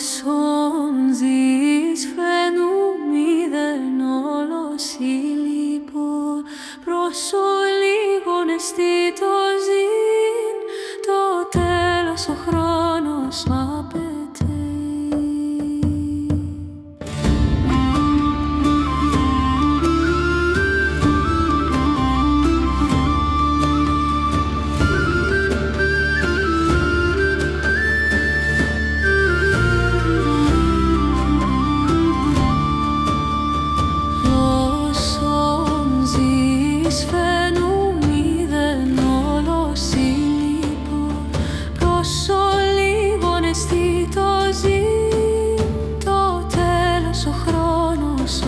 Όσον ζεις φαινούμιδεν όλος η λοιπόν Πρόσω λίγον εστί το τέλος ο χρόνος Όσο λίγο αισθητό ζει το τέλος ο χρόνος